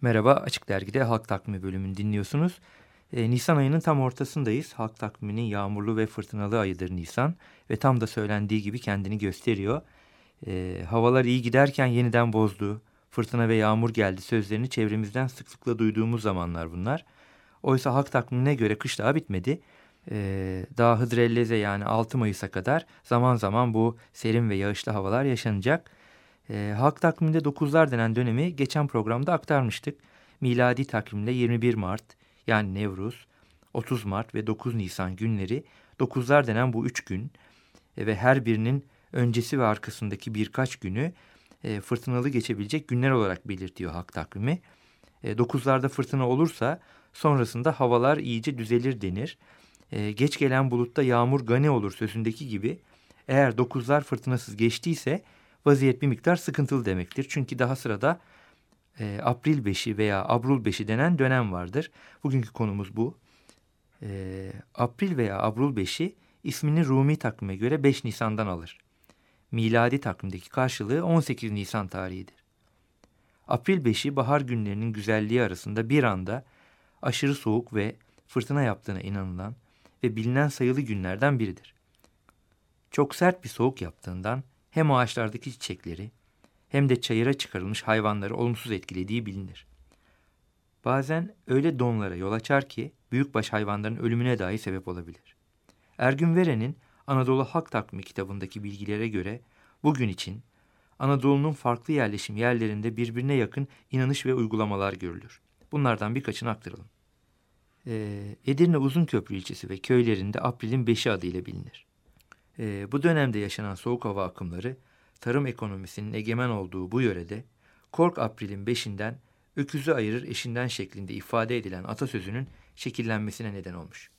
Merhaba, Açık Dergi'de Halk Takvimi bölümünü dinliyorsunuz. E, Nisan ayının tam ortasındayız. Halk Takvimi'nin yağmurlu ve fırtınalı ayıdır Nisan. Ve tam da söylendiği gibi kendini gösteriyor. E, havalar iyi giderken yeniden bozdu. Fırtına ve yağmur geldi sözlerini çevremizden sıklıkla duyduğumuz zamanlar bunlar. Oysa halk takvimine göre kış daha bitmedi. Ee, daha Hıdrelleze yani 6 Mayıs'a kadar zaman zaman bu serin ve yağışlı havalar yaşanacak. E, halk takviminde 9'lar denen dönemi geçen programda aktarmıştık. Miladi takvimle 21 Mart yani Nevruz, 30 Mart ve 9 Nisan günleri 9'lar denen bu 3 gün e, ve her birinin öncesi ve arkasındaki birkaç günü e, fırtınalı geçebilecek günler olarak belirtiyor halk takvimi. E, 9'larda fırtına olursa sonrasında havalar iyice düzelir denir. E, geç gelen bulutta yağmur gani olur sözündeki gibi eğer 9'lar fırtınasız geçtiyse vaziyet bir miktar sıkıntılı demektir. Çünkü daha sırada e, April 5'i veya Abrul 5'i denen dönem vardır. Bugünkü konumuz bu. E, April veya Abrul 5'i ismini Rumi takvime göre 5 Nisan'dan alır. Miladi takvimdeki karşılığı 18 Nisan tarihidir. April 5'i bahar günlerinin güzelliği arasında bir anda aşırı soğuk ve fırtına yaptığına inanılan ve bilinen sayılı günlerden biridir. Çok sert bir soğuk yaptığından hem ağaçlardaki çiçekleri hem de çayıra çıkarılmış hayvanları olumsuz etkilediği bilinir. Bazen öyle donlara yol açar ki büyükbaş hayvanların ölümüne dahi sebep olabilir. Ergün Veren'in Anadolu Halk Takvimi kitabındaki bilgilere göre bugün için Anadolu'nun farklı yerleşim yerlerinde birbirine yakın inanış ve uygulamalar görülür. Bunlardan birkaçını aktaralım. Ee, Edirne Uzunköprü ilçesi ve köylerinde April'in beşi adıyla bilinir. Ee, bu dönemde yaşanan soğuk hava akımları tarım ekonomisinin egemen olduğu bu yörede Kork April'in beşinden öküzü ayırır eşinden şeklinde ifade edilen atasözünün şekillenmesine neden olmuş.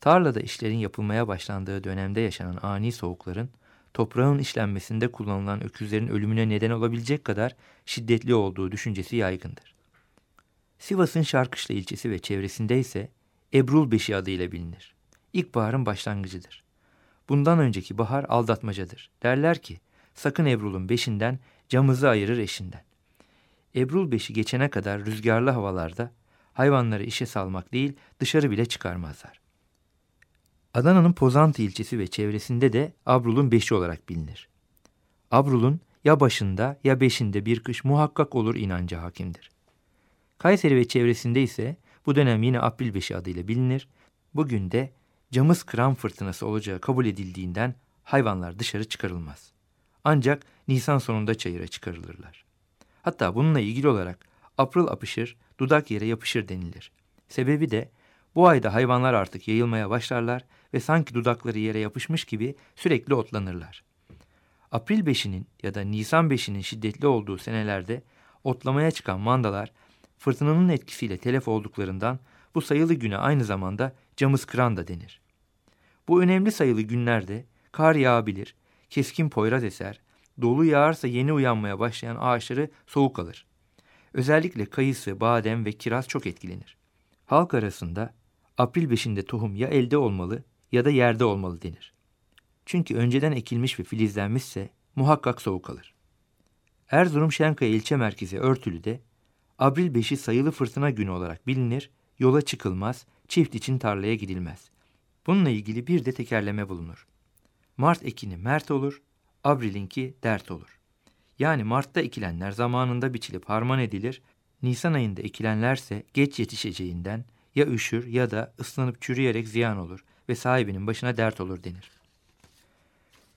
Tarlada işlerin yapılmaya başlandığı dönemde yaşanan ani soğukların toprağın işlenmesinde kullanılan öküzlerin ölümüne neden olabilecek kadar şiddetli olduğu düşüncesi yaygındır. Sivas'ın Şarkışla ilçesi ve çevresinde ise Ebrul Beşi adıyla bilinir. İlkbaharın başlangıcıdır. Bundan önceki bahar aldatmacadır. Derler ki sakın Ebrul'un beşinden camızı ayırır eşinden. Ebrul beşi geçene kadar rüzgarlı havalarda hayvanları işe salmak değil dışarı bile çıkarmazlar. Adana'nın Pozantı ilçesi ve çevresinde de Abrul'un beşi olarak bilinir. Abrul'un ya başında ya beşinde bir kış muhakkak olur inancı hakimdir. Kayseri ve çevresinde ise bu dönem yine April beşi adıyla bilinir. Bugün de camız kıran fırtınası olacağı kabul edildiğinden hayvanlar dışarı çıkarılmaz. Ancak Nisan sonunda çayıra çıkarılırlar. Hatta bununla ilgili olarak April apışır, dudak yere yapışır denilir. Sebebi de bu ayda hayvanlar artık yayılmaya başlarlar ve sanki dudakları yere yapışmış gibi sürekli otlanırlar. April 5'inin ya da Nisan 5'inin şiddetli olduğu senelerde otlamaya çıkan mandalar fırtınanın etkisiyle telef olduklarından bu sayılı güne aynı zamanda camız kıran da denir. Bu önemli sayılı günlerde kar yağabilir, keskin poyraz eser, dolu yağarsa yeni uyanmaya başlayan ağaçları soğuk alır. Özellikle kayısı, badem ve kiraz çok etkilenir. Halk arasında April 5'inde tohum ya elde olmalı ya da yerde olmalı denir. Çünkü önceden ekilmiş ve filizlenmişse muhakkak soğuk alır. Erzurum Şenkaya ilçe merkezi Örtülü'de April 5'i sayılı fırtına günü olarak bilinir, yola çıkılmaz, çift için tarlaya gidilmez. Bununla ilgili bir de tekerleme bulunur. Mart ekini mert olur, Abril'inki dert olur. Yani Mart'ta ekilenler zamanında biçilip harman edilir, Nisan ayında ekilenlerse geç yetişeceğinden ya üşür ya da ıslanıp çürüyerek ziyan olur ve sahibinin başına dert olur denir.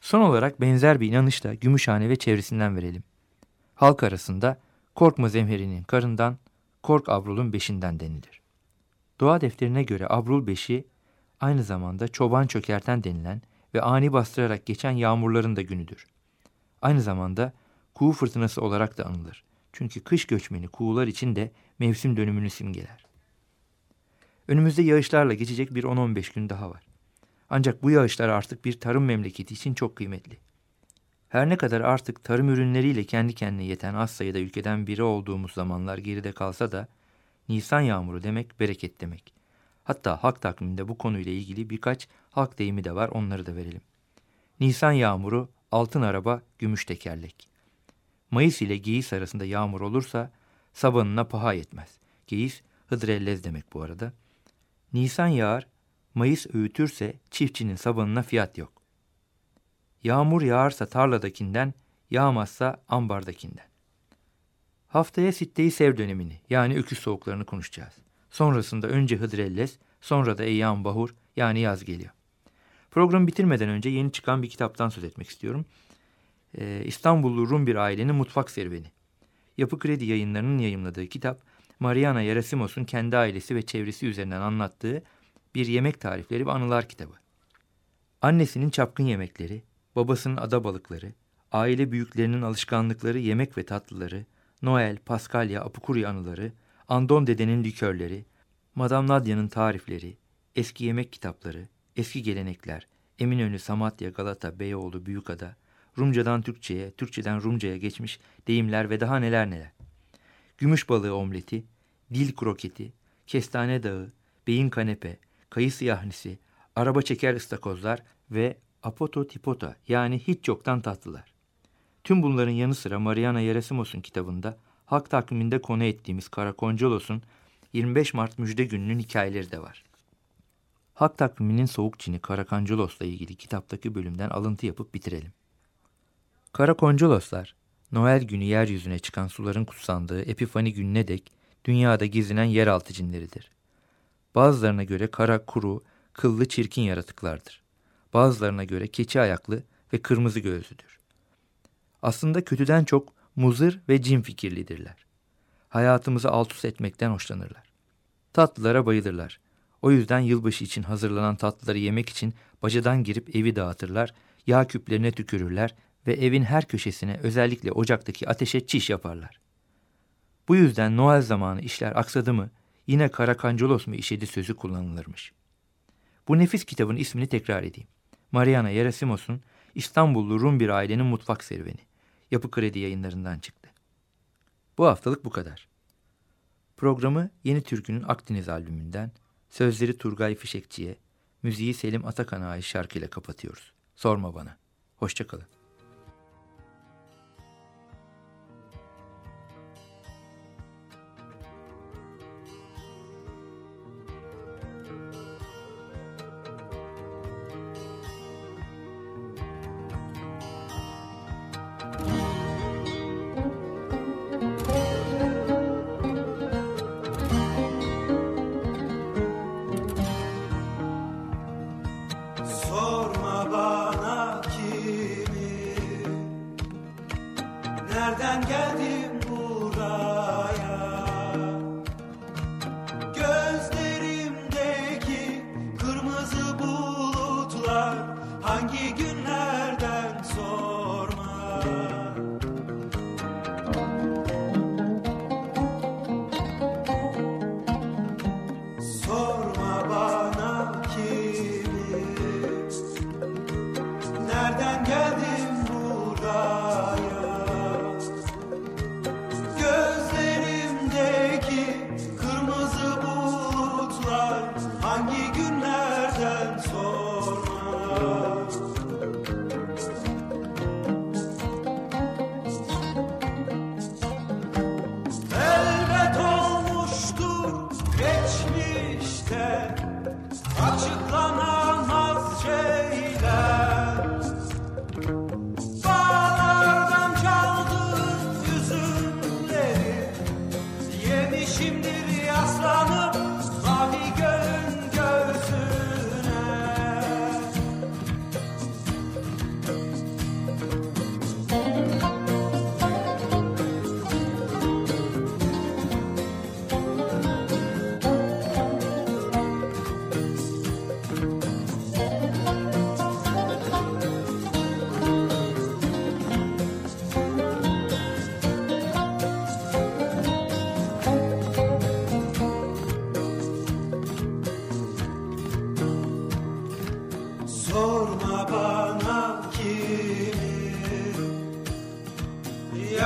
Son olarak benzer bir inanış da Gümüşhane ve çevresinden verelim. Halk arasında korkma zemherinin karından, kork abrulun beşinden denilir. Doğa defterine göre abrul beşi aynı zamanda çoban çökerten denilen ve ani bastırarak geçen yağmurların da günüdür. Aynı zamanda kuğu fırtınası olarak da anılır Çünkü kış göçmeni kuğular için de mevsim dönümünü simgeler. Önümüzde yağışlarla geçecek bir 10-15 gün daha var. Ancak bu yağışlar artık bir tarım memleketi için çok kıymetli. Her ne kadar artık tarım ürünleriyle kendi kendine yeten az sayıda ülkeden biri olduğumuz zamanlar geride kalsa da Nisan yağmuru demek bereket demek. Hatta halk takviminde bu konuyla ilgili birkaç halk deyimi de var onları da verelim. Nisan yağmuru altın araba gümüş tekerlek. Mayıs ile Geyis arasında yağmur olursa sabanına paha yetmez. Geyis hıdrellez demek bu arada. Nisan yağar, Mayıs öğütürse çiftçinin sabanına fiyat yok. Yağmur yağarsa tarladakinden, yağmazsa ambardakinden. Haftaya sitteyi sev dönemini yani öküz soğuklarını konuşacağız. Sonrasında önce Hıdrellez, sonra da Eyyam Bahur yani yaz geliyor. Programı bitirmeden önce yeni çıkan bir kitaptan söz etmek istiyorum. Ee, İstanbullu Rum bir ailenin mutfak serüveni. Yapı Kredi yayınlarının yayımladığı kitap, Mariana Yerasimos'un kendi ailesi ve çevresi üzerinden anlattığı bir yemek tarifleri ve anılar kitabı. Annesinin çapkın yemekleri, babasının ada balıkları, aile büyüklerinin alışkanlıkları, yemek ve tatlıları, Noel, Paskalya, Apukurya anıları, Andon dedenin likörleri, Madame Nadia'nın tarifleri, eski yemek kitapları, eski gelenekler, Eminönü, Samatya, Galata, Beyoğlu, Büyükada, Rumcadan Türkçe'ye, Türkçeden Rumca'ya geçmiş deyimler ve daha neler neler. Gümüş balığı omleti, dil kroketi, kestane dağı, beyin kanepe, kayısı yahnisi, araba çeker ıstakozlar ve apoto tipota yani hiç yoktan tatlılar. Tüm bunların yanı sıra Mariana Yerasimos'un kitabında halk takviminde konu ettiğimiz Karakoncolos'un 25 Mart müjde gününün hikayeleri de var. Halk takviminin soğuk çini Karakoncolos'la ilgili kitaptaki bölümden alıntı yapıp bitirelim. Karakoncoloslar, Noel günü yeryüzüne çıkan suların kutsandığı Epifani gününe dek dünyada gizlenen yeraltı cinleridir. Bazılarına göre kara, kuru, kıllı çirkin yaratıklardır. Bazılarına göre keçi ayaklı ve kırmızı gözlüdür. Aslında kötüden çok muzır ve cin fikirlidirler. Hayatımızı alt üst etmekten hoşlanırlar. Tatlılara bayılırlar. O yüzden yılbaşı için hazırlanan tatlıları yemek için bacadan girip evi dağıtırlar, yağ küplerine tükürürler ve evin her köşesine özellikle ocaktaki ateşe çiş yaparlar. Bu yüzden Noel zamanı işler aksadı mı yine Karakancolos mu işedi sözü kullanılırmış. Bu nefis kitabın ismini tekrar edeyim. Mariana Yerasimos'un İstanbullu Rum bir ailenin mutfak serüveni. Yapı Kredi yayınlarından çıktı. Bu haftalık bu kadar. Programı Yeni Türkü'nün Akdeniz albümünden, sözleri Turgay Fişekçi'ye, müziği Selim Atakan'a ait şarkıyla kapatıyoruz. Sorma bana. Hoşçakalın.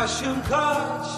Russian catch.